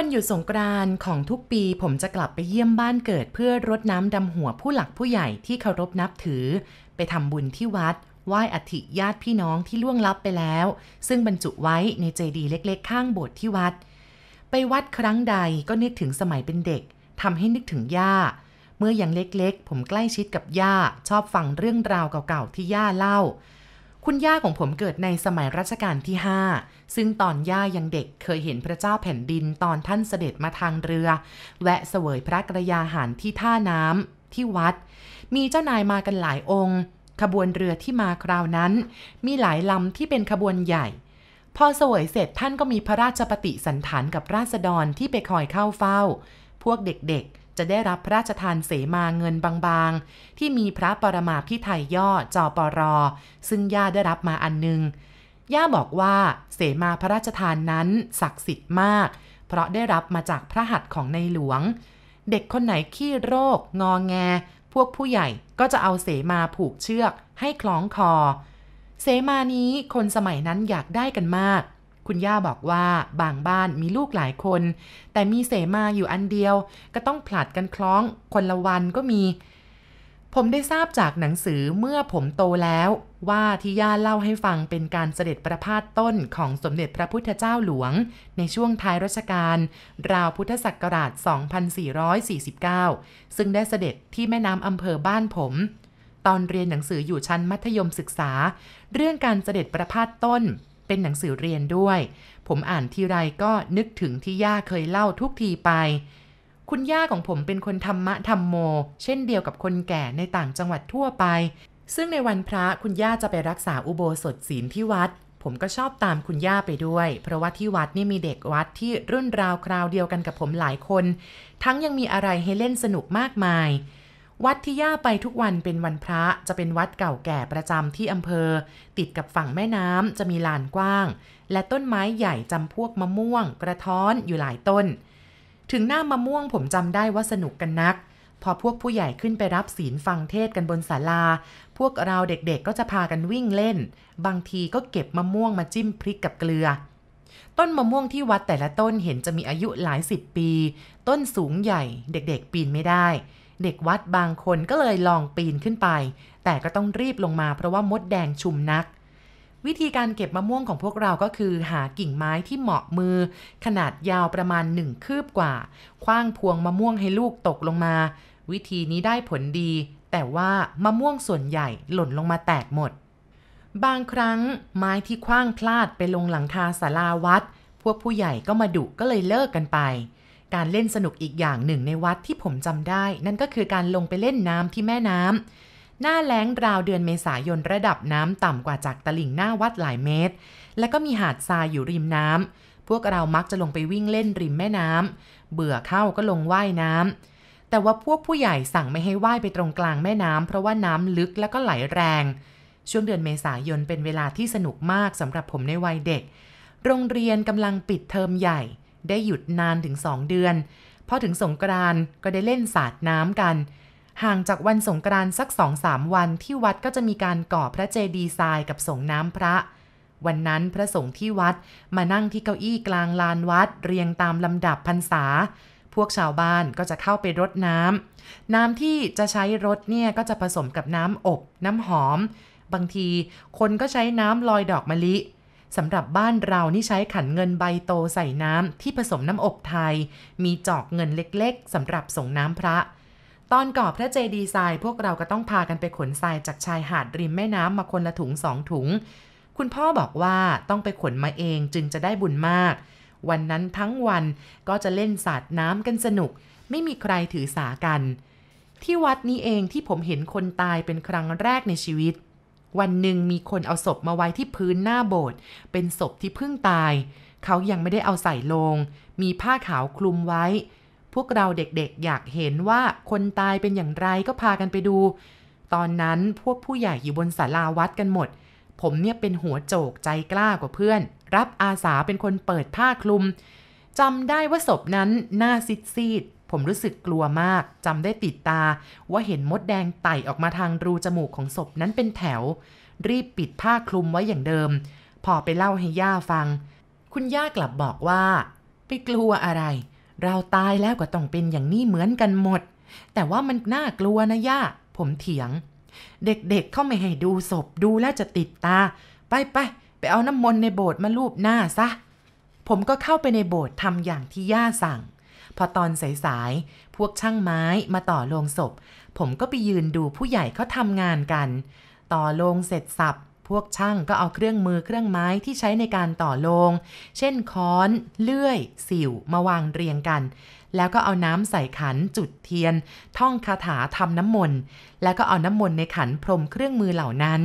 วันหยุดสงกรานต์ของทุกปีผมจะกลับไปเยี่ยมบ้านเกิดเพื่อรดน้ำดำหัวผู้หลักผู้ใหญ่ที่เคารพนับถือ ไปทำบุญที่วัดไหว้อัฐิญาติพี่น้องที่ล่วงลับไปแล้ว ซึ่งบรรจุไว้ในเจดีย์เล็กๆ ข้างโบสถ์ที่วัด ไปวัดครั้งใดก็นึกถึงสมัยเป็นเด็กทำให้นึกถึงย่า เมื่อยังเล็กๆ ผมใกล้ชิดกับย่า ชอบฟังเรื่องราวเก่าๆที่ย่าเล่า คุณย่าของผมเกิดในสมัยรัชกาลที่ 5 ซึ่งตอนย่ายังเด็กเคยเห็นพระเจ้าแผ่นดินตอนท่านเสด็จมาทางเรือ แวะเสวยพระกระยาหารที่ท่าน้ำที่วัด มีเจ้านายมากันหลายองค์ ขบวนเรือที่มาคราวนั้น มีหลายลำที่เป็นขบวนใหญ่ พอเสวยเสร็จท่านก็มีพระราชปฏิสันถานกับราษฎรที่ไปคอยเข้าเฝ้า พวกเด็กๆ จะได้รับพระราชทานเสมาเงินบางๆ ที่มีพระปรมาพิไทยย่อจอปรอ ซึ่งย่าได้รับมาอันหนึง ย่าบอกว่าเสมาพระราชทานนั้นศักดิ์สิทธิ์มาก เพราะได้รับมาจากพระหัตถ์ของในหลวง เด็กคนไหนขี้โรค งอแง พวกผู้ใหญ่ก็จะเอาเสมาผูกเชือกให้คล้องคอ เสมานี้คนสมัยนั้นอยากได้กันมาก คุณย่าบอกว่าบางบ้านมีลูกหลายคน แต่มีเสมาอยู่อันเดียว ก็ต้องผลัดกันคล้องคนละวันก็มี ผมได้ทราบจากหนังสือเมื่อผมโตแล้ว ว่าที่ย่าเล่าให้ฟังเป็นการเสด็จประพาสต้นของสมเด็จพระพุทธเจ้าหลวง ในช่วงท้ายรัชกาลราวพุทธศักราช 2449 ซึ่งได้เสด็จที่แม่น้ำอำเภอบ้านผมตอนเรียนหนังสืออยู่ชั้นมัธยมศึกษา เรื่องการเสด็จประพาสต้น เป็นหนังสือเรียนด้วย ผมอ่านทีไรก็นึกถึงที่ย่าเคยเล่าทุกทีไป คุณย่าของผมเป็นคนธรรมะธรรมโม เช่นเดียวกับคนแก่ในต่างจังหวัดทั่วไป ซึ่งในวันพระคุณย่าจะไปรักษาอุโบสถศีลที่วัด ผมก็ชอบตามคุณย่าไปด้วย เพราะว่าที่วัดนี่มีเด็กวัดที่รุ่นราวคราวเดียวกันกับผมหลายคน ทั้งยังมีอะไรให้เล่นสนุกมากมาย วัดที่ย่าไปทุกวันเป็นวันพระจะเป็นวัดเก่าแก่ประจำที่อำเภอ ติดกับฝั่งแม่น้ำจะมีลานกว้าง และต้นไม้ใหญ่จำพวกมะม่วง กระท้อนอยู่หลายต้น ถึงหน้ามะม่วงผมจำได้ว่าสนุกกันนัก พอพวกผู้ใหญ่ขึ้นไปรับศีลฟังเทศกันบนศาลา พวกเราเด็กๆก็จะพากันวิ่งเล่น บางทีก็เก็บมะม่วงมาจิ้มพริกกับเกลือต้นมะม่วงที่วัดแต่ละต้นเห็นจะมีอายุหลายสิบปี ต้นสูงใหญ่เด็กๆ ปีนไม่ได้ เด็กวัดบางคนก็เลยลองปีนขึ้นไป แต่ก็ต้องรีบลงมาเพราะว่ามดแดงชุมนัก วิธีการเก็บมะม่วงของพวกเราก็คือ หากิ่งไม้ที่เหมาะมือ ขนาดยาวประมาณหนึ่งคืบกว่า คว้างพวงมะม่วงให้ลูกตกลงมา วิธีนี้ได้ผลดี แต่ว่ามะม่วงส่วนใหญ่หล่นลงมาแตกหมด บางครั้งไม้ที่คว้างพลาดไปลงหลังคาศาลาวัด พวกผู้ใหญ่ก็มาดุก็เลยเลิกกันไป การเล่นสนุกอีกอย่างหนึ่งในวัดที่ผมจำได้ นั่นก็คือการลงไปเล่นน้ำที่แม่น้ำหน้าแล้งราวเดือนเมษายนระดับน้ำต่ำกว่าจากตลิ่งหน้าวัดหลายเมตร และก็มีหาดทรายอยู่ริมน้ำพวกเรามักจะลงไปวิ่งเล่นริมแม่น้ำเบื่อเข้าก็ลงว่ายน้ำแต่ว่าพวกผู้ใหญ่สั่งไม่ให้ว่ายไปตรงกลางแม่น้ำเพราะว่าน้ำลึกและก็ไหลแรง ช่วงเดือนเมษายนเป็นเวลาที่สนุกมากสำหรับผมในวัยเด็ก โรงเรียนกำลังปิดเทอมใหญ่ ได้หยุดนานถึง2เดือน พอถึงสงกรานต์ก็ได้เล่นสาดน้ำกัน ห่างจากวันสงกรานต์สัก2-3วันที่วัดก็จะมีการก่อพระเจดีย์ทรายกับส่งน้ำพระ วันนั้นพระสงฆ์ที่วัดมานั่งที่เก้าอี้กลางลานวัด เรียงตามลำดับพรรษา พวกชาวบ้านก็จะเข้าไปรดน้ำน้ำที่จะใช้รดเนี่ยก็จะผสมกับน้ำอบ น้ำหอม บางทีคนก็ใช้น้ำลอยดอกมะลิ สำหรับบ้านเรานี่ใช้ขันเงินใบโตใส่น้ำที่ผสมน้ำอบไทย มีจอกเงินเล็กๆสำหรับส่งน้ำพระ ตอนก่อพระเจดีย์ทรายพวกเราก็ต้องพากันไปขนทรายจากชายหาดริมแม่น้ำมาคนละถุงสองถุง คุณพ่อบอกว่าต้องไปขนมาเองจึงจะได้บุญมาก วันนั้นทั้งวันก็จะเล่นสาดน้ำกันสนุก ไม่มีใครถือสากัน ที่วัดนี้เองที่ผมเห็นคนตายเป็นครั้งแรกในชีวิต วันหนึ่งมีคนเอาศพมาไว้ที่พื้นหน้าโบสถ์เป็นศพที่เพิ่งตาย เขายังไม่ได้เอาใส่ลง มีผ้าขาวคลุมไว้ พวกเราเด็กๆอยากเห็นว่าคนตายเป็นอย่างไรก็พากันไปดู ตอนนั้นพวกผู้ใหญ่อยู่บนศาลาวัดกันหมด ผมเนี่ยเป็นหัวโจกใจกล้ากว่าเพื่อน รับอาสาเป็นคนเปิดผ้าคลุมจำได้ว่าศพนั้นหน้าซิดซีด ผมรู้สึกกลัวมากจำได้ติดตา ว่าเห็นมดแดงไต่ออกมาทางรูจมูกของศพนั้นเป็นแถว รีบปิดผ้าคลุมไว้อย่างเดิม พอไปเล่าให้ย่าฟัง คุณย่ากลับบอกว่า ไปกลัวอะไร เราตายแล้วก็ต้องเป็นอย่างนี้เหมือนกันหมด แต่ว่ามันน่ากลัวนะย่า ผมเถียง เด็กๆเเข้าไม่ให้ดูศพดูแล้วจะติดตา ไปไปไปเอาน้ำมนต์ในโบสถ์มาลูบหน้าซะ ผมก็เข้าไปในโบสถ์ทำอย่างที่ย่าสั่ง พอตอนสายๆ พวกช่างไม้มาต่อโลงศพ ผมก็ไปยืนดูผู้ใหญ่เขาทำงานกัน ต่อโลงเสร็จสับ พวกช่างก็เอาเครื่องมือเครื่องไม้ที่ใช้ในการต่อโลง เช่นค้อน เลื่อย สิวมาวางเรียงกัน แล้วก็เอาน้ำใส่ขันจุดเทียน ท่องคาถาทำน้ำมนต์ แล้วก็เอาน้ำมนต์ในขันพรมเครื่องมือเหล่านั้น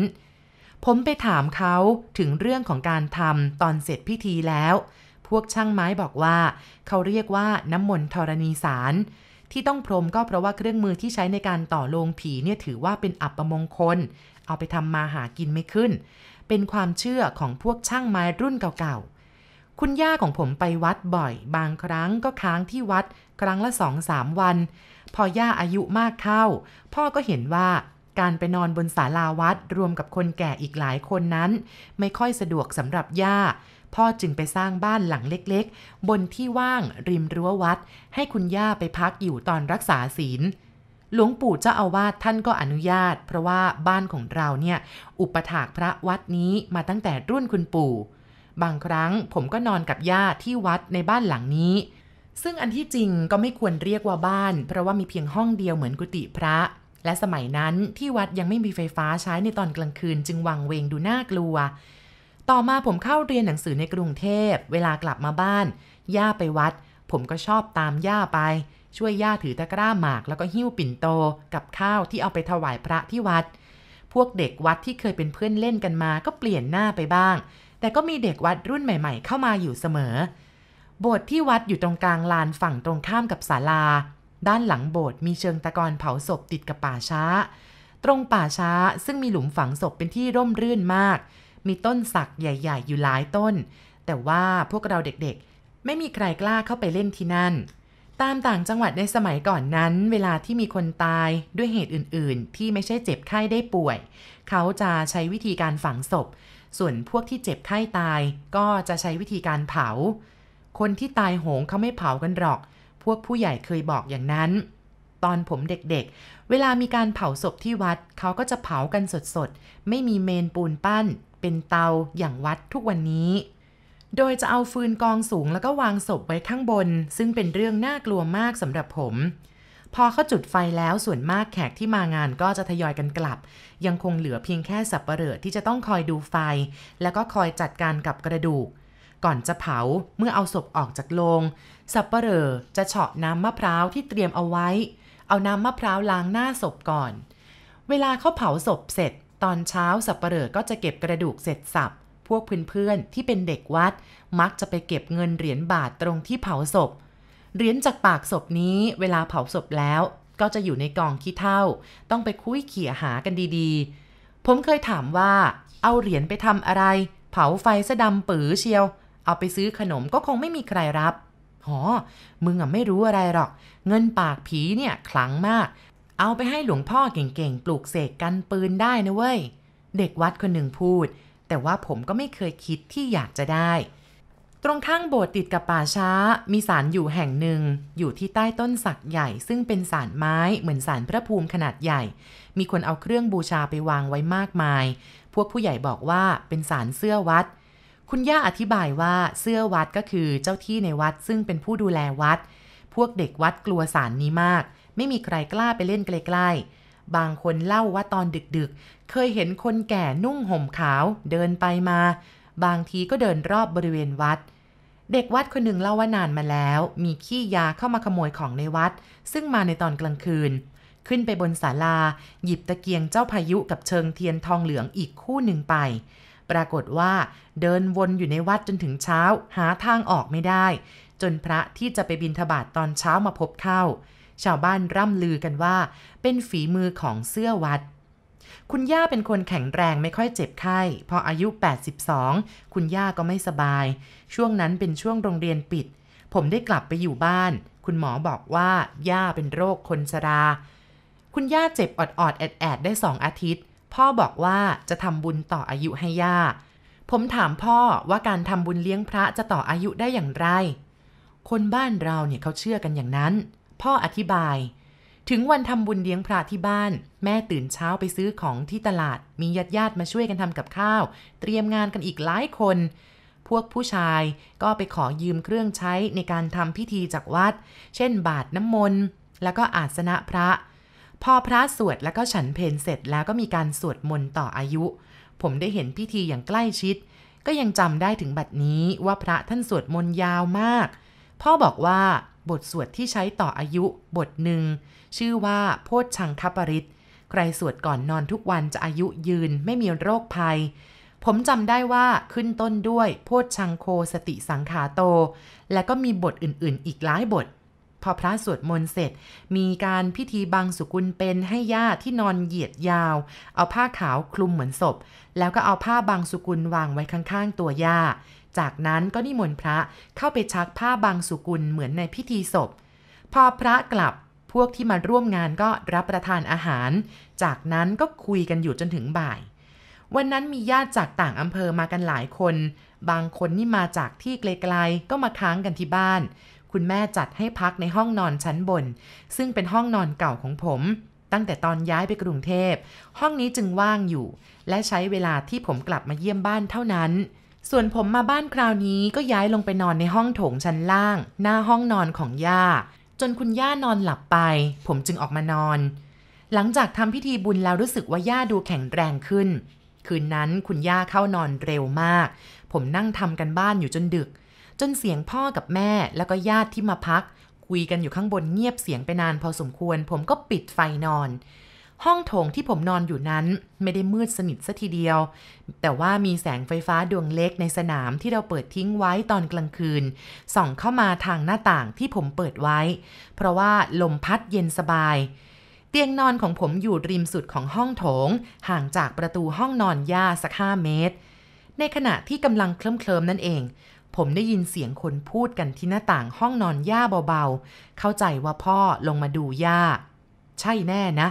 ผมไปถามเขาถึงเรื่องของการทำตอนเสร็จพิธีแล้ว พวกช่างไม้บอกว่า เขาเรียกว่าน้ำมนต์ธรณีสาร ที่ต้องพรมก็เพราะว่าเครื่องมือที่ใช้ในการต่อโลงผีเนี่ยถือว่าเป็นอัปมงคล เอาไปทำมาหากินไม่ขึ้น เป็นความเชื่อของพวกช่างไม้รุ่นเก่าๆ คุณย่าของผมไปวัดบ่อย บางครั้งก็ค้างที่วัด ครั้งละสองสามวัน พอย่าอายุมากเข้า พ่อก็เห็นว่าการไปนอนบนศาลาวัดรวมกับคนแก่อีกหลายคนนั้น ไม่ค่อยสะดวกสำหรับย่า พ่อจึงไปสร้างบ้านหลังเล็กๆ บนที่ว่างริมรั้ววัด ให้คุณย่าไปพักอยู่ตอนรักษาศีลหลวงปู่เจ้าอาวาสท่านก็อนุญาต เพราะว่าบ้านของเราเนี่ย อุปถากพระวัดนี้มาตั้งแต่รุ่นคุณปู่ บางครั้งผมก็นอนกับย่าที่วัดในบ้านหลังนี้ ซึ่งอันที่จริงก็ไม่ควรเรียกว่าบ้าน เพราะว่ามีเพียงห้องเดียวเหมือนกุฏิพระ และสมัยนั้นที่วัดยังไม่มีไฟฟ้าใช้ในตอนกลางคืนจึงวังเวงดูน่ากลัว ต่อมาผมเข้าเรียนหนังสือในกรุงเทพ เวลากลับมาบ้าน ย่าไปวัด ผมก็ชอบตามย่าไป ช่วยย่าถือตะกร้าหมาก แล้วก็หิ้วปิ่นโต กับข้าวที่เอาไปถวายพระที่วัด พวกเด็กวัดที่เคยเป็นเพื่อนเล่นกันมา ก็เปลี่ยนหน้าไปบ้าง แต่ก็มีเด็กวัดรุ่นใหม่ ๆ เข้ามาอยู่เสมอ โบสถ์ที่วัดอยู่ตรงกลางลานฝั่งตรงข้ามกับศาลา ด้านหลังโบสถ์มีเชิงตะกอนเผาศพติดกับป่าช้า ตรงป่าช้าซึ่งมีหลุมฝังศพเป็นที่ร่มรื่นมาก มีต้นสักใหญ่ ๆ อยู่หลายต้น แต่ว่าพวกเราเด็กๆ ไม่มีใครกล้าเข้าไปเล่นที่นั่น ตามต่างจังหวัดในสมัยก่อนนั้น เวลาที่มีคนตายด้วยเหตุอื่นๆ ที่ไม่ใช่เจ็บไข้ได้ป่วย เขาจะใช้วิธีการฝังศพ ส่วนพวกที่เจ็บไข้ตายก็จะใช้วิธีการเผา คนที่ตายโหงเขาไม่เผากันหรอก พวกผู้ใหญ่เคยบอกอย่างนั้นตอนผมเด็กๆ เวลามีการเผาศพที่วัด เขาก็จะเผากันสดๆ ไม่มีเมนปูนปั้น เป็นเตาอย่างวัดทุกวันนี้ โดยจะเอาฟืนกองสูงแล้วก็วางศพไว้ข้างบน ซึ่งเป็นเรื่องน่ากลัวมากสำหรับผม พอเขาจุดไฟแล้วส่วนมากแขกที่มางานก็จะทยอยกันกลับ ยังคงเหลือเพียงแค่สับปะเหร่อที่จะต้องคอยดูไฟ แล้วก็คอยจัดการกับกระดูกก่อนจะเผาเมื่อเอาศพออกจากโลง สับปะเหร่อจะเฉาะน้ำมะพร้าวที่เตรียมเอาไว้ เอาน้ำมะพร้าวล้างหน้าศพก่อน เวลาเขาเผาศพเสร็จ ตอนเช้าสับปะเหร่อก็จะเก็บกระดูกเสร็จสับ พวกเพื่อนๆที่เป็นเด็กวัด มักจะไปเก็บเงินเหรียญบาทตรงที่เผาศพ เหรียญจากปากศพนี้เวลาเผาศพแล้ว ก็จะอยู่ในกองขี้เถ้า ต้องไปคุยเขี่ยหากันดีๆ ผมเคยถามว่า เอาเหรียญไปทำอะไร เผาไฟซะดำปือเชียว เอาไปซื้อขนมก็คงไม่มีใครรับหอมึงอะไม่รู้อะไรหรอก เงินปากผีเนี่ยขลังมาก เอาไปให้หลวงพ่อเก่งๆ ปลูกเสกกันปืนได้นะเว้ย เด็กวัดคนหนึ่งพูด แต่ว่าผมก็ไม่เคยคิดที่อยากจะได้ ตรงข้างโบสถ์ติดกับป่าช้า มีศาลอยู่แห่งหนึ่ง อยู่ที่ใต้ต้นสักใหญ่ ซึ่งเป็นศาลไม้เหมือนศาลพระภูมิขนาดใหญ่ มีคนเอาเครื่องบูชาไปวางไว้มากมาย พวกผู้ใหญ่บอกว่าเป็นศาลเสื้อวัด คุณย่าอธิบายว่าเสื้อวัดก็คือเจ้าที่ในวัดซึ่งเป็นผู้ดูแลวัด พวกเด็กวัดกลัวศาลนี้มาก ไม่มีใครกล้าไปเล่นใกล้ๆบางคนเล่าว่าตอนดึกๆ เคยเห็นคนแก่นุ่งห่มขาวเดินไปมา บางทีก็เดินรอบบริเวณวัด เด็กวัดคนหนึ่งเล่าว่านานมาแล้ว มีขี้ยาเข้ามาขโมยของในวัด ซึ่งมาในตอนกลางคืน ขึ้นไปบนศาลา หยิบตะเกียงเจ้าพายุกับเชิงเทียนทองเหลืองอีกคู่หนึ่งไปปรากฏว่าเดินวนอยู่ในวัดจนถึงเช้าหาทางออกไม่ได้ จนพระที่จะไปบิณฑบาตตอนเช้ามาพบเข้า ชาวบ้านร่ำลือกันว่า เป็นฝีมือของเสื้อวัด คุณย่าเป็นคนแข็งแรงไม่ค่อยเจ็บไข้ พออายุ 82 คุณย่าก็ไม่สบาย ช่วงนั้นเป็นช่วงโรงเรียนปิด ผมได้กลับไปอยู่บ้าน คุณหมอบอกว่าย่าเป็นโรคคนชรา คุณย่าเจ็บออดๆแอดๆได้สองอาทิตย์ พ่อบอกว่าจะทำบุญต่ออายุให้ย่าผมถามพ่อว่าการทำบุญเลี้ยงพระจะต่ออายุได้อย่างไร คนบ้านเราเนี่ยเขาเชื่อกันอย่างนั้น พ่ออธิบาย ถึงวันทำบุญเลี้ยงพระที่บ้าน แม่ตื่นเช้าไปซื้อของที่ตลาด มีญาติญาติมาช่วยกันทำกับข้าว เตรียมงานกันอีกหลายคน พวกผู้ชายก็ไปขอยืมเครื่องใช้ในการทำพิธีจากวัด เช่น บาทน้ำมนต์ แล้วก็อาสนะพระ พอพระสวดแล้วก็ฉันเพลเสร็จแล้วก็มีการสวดมนต์ต่ออายุ ผมได้เห็นพิธีอย่างใกล้ชิด ก็ยังจำได้ถึงบัดนี้ว่าพระท่านสวดมนต์ยาวมาก พ่อบอกว่า บทสวดที่ใช้ต่ออายุบทหนึ่ง ชื่อว่าโพชชังคปริตใครสวดก่อนนอนทุกวันจะอายุยืนไม่มีโรคภัย ผมจำได้ว่าขึ้นต้นด้วยโพชชังโคสติสังขาโต และก็มีบทอื่นๆ อีกหลายบท พอพระสวดมนต์เสร็จ มีการพิธีบังสุกุลเป็นให้ญาติที่นอนเหยียดยาว เอาผ้าขาวคลุมเหมือนศพ แล้วก็เอาผ้าบังสุกุลวางไว้ข้างๆตัวย่า จากนั้นก็นิมนต์พระเข้าไปชักผ้าบังสุกุลเหมือนในพิธีศพ พอพระกลับพวกที่มาร่วมงานก็รับประทานอาหาร จากนั้นก็คุยกันอยู่จนถึงบ่าย วันนั้นมีญาติจากต่างอำเภอมากันหลายคน บางคนนี่มาจากที่ไกลๆก็มาค้างกันที่บ้าน คุณแม่จัดให้พักในห้องนอนชั้นบน ซึ่งเป็นห้องนอนเก่าของผม ตั้งแต่ตอนย้ายไปกรุงเทพ ห้องนี้จึงว่างอยู่ และใช้เวลาที่ผมกลับมาเยี่ยมบ้านเท่านั้น ส่วนผมมาบ้านคราวนี้ก็ย้ายลงไปนอนในห้องโถงชั้นล่าง หน้าห้องนอนของย่า จนคุณย่านอนหลับไป ผมจึงออกมานอน หลังจากทำพิธีบุญแล้วรู้สึกว่าย่าดูแข็งแรงขึ้น คืนนั้นคุณย่าเข้านอนเร็วมาก ผมนั่งทำกันบ้านอยู่จนดึก จนเสียงพ่อกับแม่แล้วก็ญาติที่มาพัก คุยกันอยู่ข้างบนเงียบเสียงไปนานพอสมควร ผมก็ปิดไฟนอน ห้องโถงที่ผมนอนอยู่นั้นไม่ได้มืดสนิทซะทีเดียว แต่ว่ามีแสงไฟฟ้าดวงเล็กในสนามที่เราเปิดทิ้งไว้ตอนกลางคืน ส่องเข้ามาทางหน้าต่างที่ผมเปิดไว้ เพราะว่าลมพัดเย็นสบาย เตียงนอนของผมอยู่ริมสุดของห้องโถง ห่างจากประตูห้องนอนย่าสักห้าเมตร ในขณะที่กำลังเคลิ้มเคลิมนั่นเองผมได้ยินเสียงคนพูดกันที่หน้าต่างห้องนอนย่าเบาๆ เข้าใจว่าพ่อลงมาดูย่า ใช่แน่นะ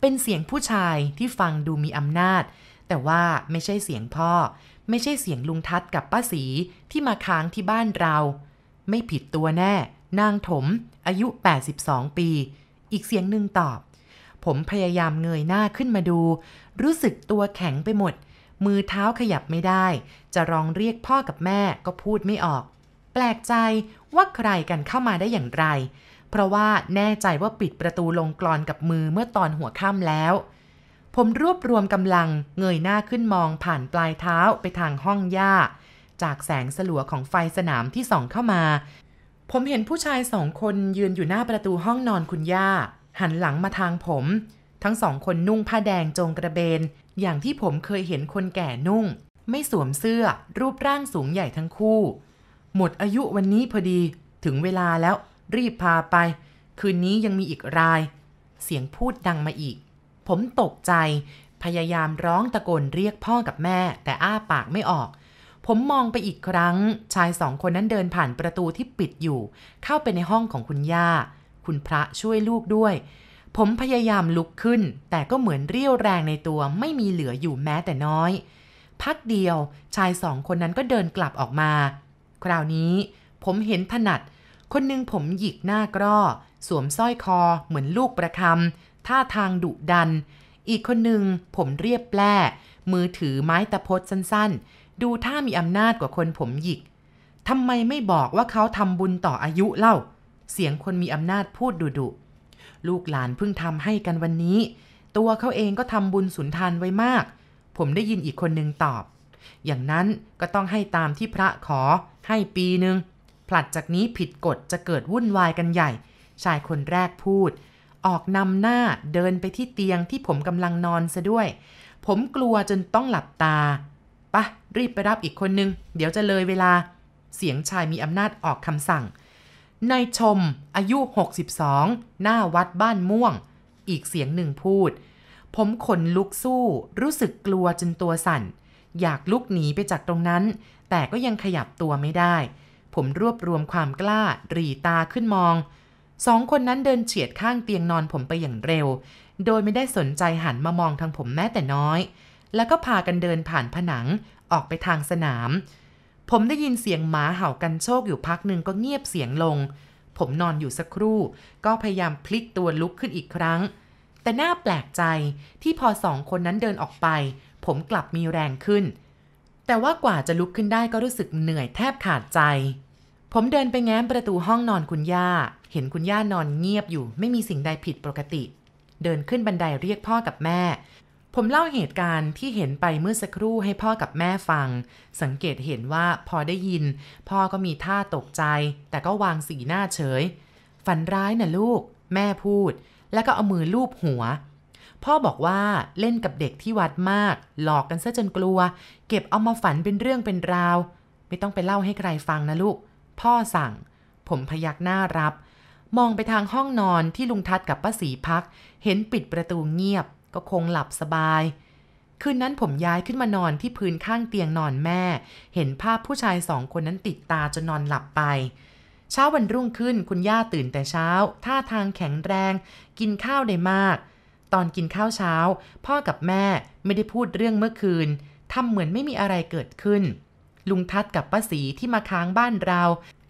เป็นเสียงผู้ชายที่ฟังดูมีอำนาจ แต่ว่าไม่ใช่เสียงพ่อ ไม่ใช่เสียงลุงทัศกับป้าสีที่มาค้างที่บ้านเรา ไม่ผิดตัวแน่ นางถม อายุ 82 ปี อีกเสียงหนึ่งตอบ ผมพยายามเงยหน้าขึ้นมาดู รู้สึกตัวแข็งไปหมด มือเท้าขยับไม่ได้ จะร้องเรียกพ่อกับแม่ก็พูดไม่ออก แปลกใจว่าใครกันเข้ามาได้อย่างไร เพราะว่าแน่ใจว่าปิดประตูลงกรอนกับมือเมื่อตอนหัวค่ำแล้ว ผมรวบรวมกำลังเงยหน้าขึ้นมองผ่านปลายเท้าไปทางห้องย่าจากแสงสลัวของไฟสนามที่ส่องเข้ามา ผมเห็นผู้ชายสองคนยืนอยู่หน้าประตูห้องนอนคุณย่า หันหลังมาทางผม ทั้งสองคนนุ่งผ้าแดงจงกระเบน อย่างที่ผมเคยเห็นคนแก่นุ่ง ไม่สวมเสื้อรูปร่างสูงใหญ่ทั้งคู่ หมดอายุวันนี้พอดีถึงเวลาแล้ว รีบพาไป คืนนี้ยังมีอีกราย เสียงพูดดังมาอีก ผมตกใจ พยายามร้องตะโกนเรียกพ่อกับแม่ แต่อ้าปากไม่ออก ผมมองไปอีกครั้ง ชายสองคนนั้นเดินผ่านประตูที่ปิดอยู่ เข้าไปในห้องของคุณย่า คุณพระช่วยลูกด้วย ผมพยายามลุกขึ้น แต่ก็เหมือนเรี่ยวแรงในตัวไม่มีเหลืออยู่แม้แต่น้อยพักเดียวชายสองคนนั้นก็เดินกลับออกมา คราวนี้ผมเห็นถนัด คนหนึ่งผมหยิกหน้ากร้อ สวมสร้อยคอเหมือนลูกประคำท่าทางดุดัน อีกคนหนึ่งผมเรียบแปร่มือถือไม้ตะพดสั้นๆ ดูท่ามีอำนาจกว่าคนผมหยิกทำไมไม่บอกว่าเขาทำบุญต่ออายุเล่า เสียงคนมีอำนาจพูดดุดุลูกหลานเพิ่งทำให้กันวันนี้ ตัวเขาเองก็ทำบุญสุนทานไว้มาก ผมได้ยินอีกคนหนึ่งตอบ อย่างนั้นก็ต้องให้ตามที่พระขอให้ปีหนึ่ง ผลัดจากนี้ผิดกฎจะเกิดวุ่นวายกันใหญ่ ชายคนแรกพูด ออกนำหน้าเดินไปที่เตียงที่ผมกำลังนอนซะด้วย ผมกลัวจนต้องหลับตาปะรีบไปรับอีกคนนึง เดี๋ยวจะเลยเวลา เสียงชายมีอำนาจออกคำสั่งนายชม อายุ 62 หน้าวัดบ้านม่วง อีกเสียงหนึ่งพูด ผมขนลุกสู้ รู้สึกกลัวจนตัวสั่น อยากลุกหนีไปจากตรงนั้น แต่ก็ยังขยับตัวไม่ได้ ผมรวบรวมความกล้ารีตาขึ้นมอง สองคนนั้นเดินเฉียดข้างเตียงนอนผมไปอย่างเร็ว โดยไม่ได้สนใจหันมามองทางผมแม้แต่น้อย แล้วก็พากันเดินผ่านผนังออกไปทางสนามผผมได้ยินเสียงหมาเห่ากันโชคอยู่พักหนึ่งก็เงียบเสียงลง ผมนอนอยู่สักครู่ ก็พยายามพลิกตัวลุกขึ้นอีกครั้ง แต่น่าแปลกใจที่พอสองคนนั้นเดินออกไป ผมกลับมีแรงขึ้นแต่ว่ากว่าจะลุกขึ้นได้ก็รู้สึกเหนื่อยแทบขาดใจ ผมเดินไปแง้มประตูห้องนอนคุณย่า เห็นคุณย่านอนเงียบอยู่ ไม่มีสิ่งใดผิดปกติ เดินขึ้นบันไดเรียกพ่อกับแม่ ผมเล่าเหตุการณ์ที่เห็นไปเมื่อสักครู่ให้พ่อกับแม่ฟัง สังเกตเห็นว่าพอได้ยิน พ่อก็มีท่าตกใจ แต่ก็วางสีหน้าเฉย ฝันร้ายนะลูก แม่พูด แล้วก็เอามือลูบหัว พ่อบอกว่าเล่นกับเด็กที่วัดมาก หลอกกันซะจนกลัว เก็บเอามาฝันเป็นเรื่องเป็นราว ไม่ต้องไปเล่าให้ใครฟังนะลูก พ่อสั่ง ผมพยักหน้ารับ มองไปทางห้องนอนที่ลุงทัดกับป้าสีพัก เห็นปิดประตูเงียบ ก็คงหลับสบาย คืนนั้นผมย้ายขึ้นมานอนที่พื้นข้างเตียงนอนแม่ เห็นภาพผู้ชายสองคนนั้นติดตาจนนอนหลับไปเช้าวันรุ่งขึ้นคุณย่าตื่นแต่เช้า ท่าทางแข็งแรง กินข้าวได้มาก ตอนกินข้าวเช้า พ่อกับแม่ไม่ได้พูดเรื่องเมื่อคืนทำเหมือนไม่มีอะไรเกิดขึ้น ลุงทัดกับป้าสีที่มาค้างบ้านเรา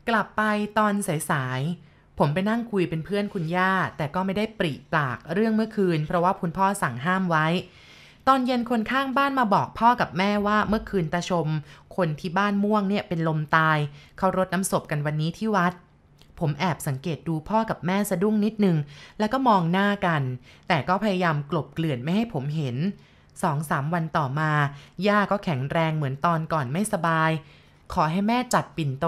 กลับไปตอนสายๆ ผมไปนั่งคุยเป็นเพื่อนคุณย่า แต่ก็ไม่ได้ปริปากเรื่องเมื่อคืน เพราะว่าคุณพ่อสั่งห้ามไว้ ตอนเย็นคนข้างบ้านมาบอกพ่อกับแม่ว่าเมื่อคืนตาชม คนที่บ้านม่วงเนี่ยเป็นลมตาย เขารดน้ำศพกันวันนี้ที่วัดผมแอบสังเกตดูพ่อกับแม่สะดุ้งนิดนึง แล้วก็มองหน้ากัน แต่ก็พยายามกลบเกลื่อนไม่ให้ผมเห็น สองสามวันต่อมา ย่าก็แข็งแรงเหมือนตอนก่อนไม่สบาย ขอให้แม่จัดปิ่นโต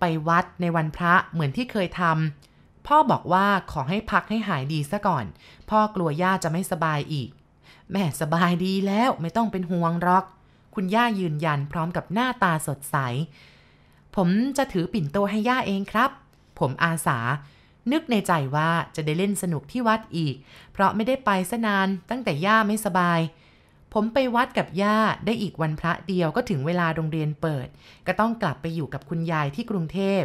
ไปวัดในวันพระเหมือนที่เคยทำพ่อบอกว่าขอให้พักให้หายดีซะก่อน พ่อกลัวย่าจะไม่สบายอีก แม่สบายดีแล้วไม่ต้องเป็นห่วงหรอก คุณย่ายืนยันพร้อมกับหน้าตาสดใส ผมจะถือปิ่นโตให้ย่าเองครับ ผมอาสานึกในใจว่าจะได้เล่นสนุกที่วัดอีก เพราะไม่ได้ไปซะนานตั้งแต่ย่าไม่สบาย ผมไปวัดกับย่าได้อีกวันพระเดียวก็ถึงเวลาโรงเรียนเปิด ก็ต้องกลับไปอยู่กับคุณยายที่กรุงเทพ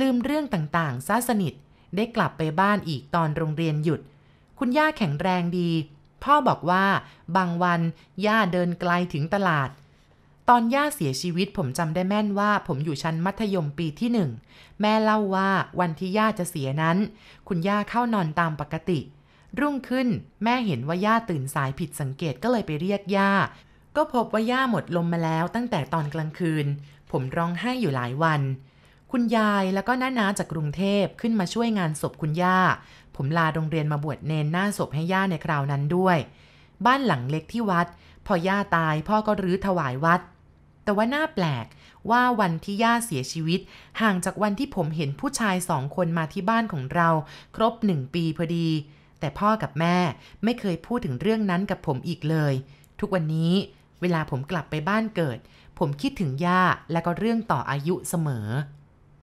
ลืมเรื่องต่างๆซะสนิท ได้กลับไปบ้านอีกตอนโรงเรียนหยุด คุณย่าแข็งแรงดี พ่อบอกว่าบางวันย่าเดินไกลถึงตลาด ตอนย่าเสียชีวิตผมจำได้แม่นว่า ผมอยู่ชั้นมัธยมปีที่หนึ่ง แม่เล่าว่าวันที่ย่าจะเสียนั้น คุณย่าเข้านอนตามปกติ รุ่งขึ้นแม่เห็นว่าย่าตื่นสายผิดสังเกตก็เลยไปเรียกย่า ก็พบว่าย่าหมดลมมาแล้วตั้งแต่ตอนกลางคืน ผมร้องไห้อยู่หลายวัน คุณยายแล้วก็น้านาจากกรุงเทพขึ้นมาช่วยงานศพคุณย่า ผมลาโรงเรียนมาบวชเนนหน้าศพให้ย่าในคราวนั้นด้วย บ้านหลังเล็กที่วัด พอย่าตายพ่อก็รื้อถวายวัด แต่ว่าน่าแปลกว่าวันที่ย่าเสียชีวิต ห่างจากวันที่ผมเห็นผู้ชายสองคนมาที่บ้านของเรา ครบหนึ่งปีพอดี แต่พ่อกับแม่ไม่เคยพูดถึงเรื่องนั้นกับผมอีกเลย ทุกวันนี้เวลาผมกลับไปบ้านเกิด ผมคิดถึงย่าและก็เรื่องต่ออายุเสมอ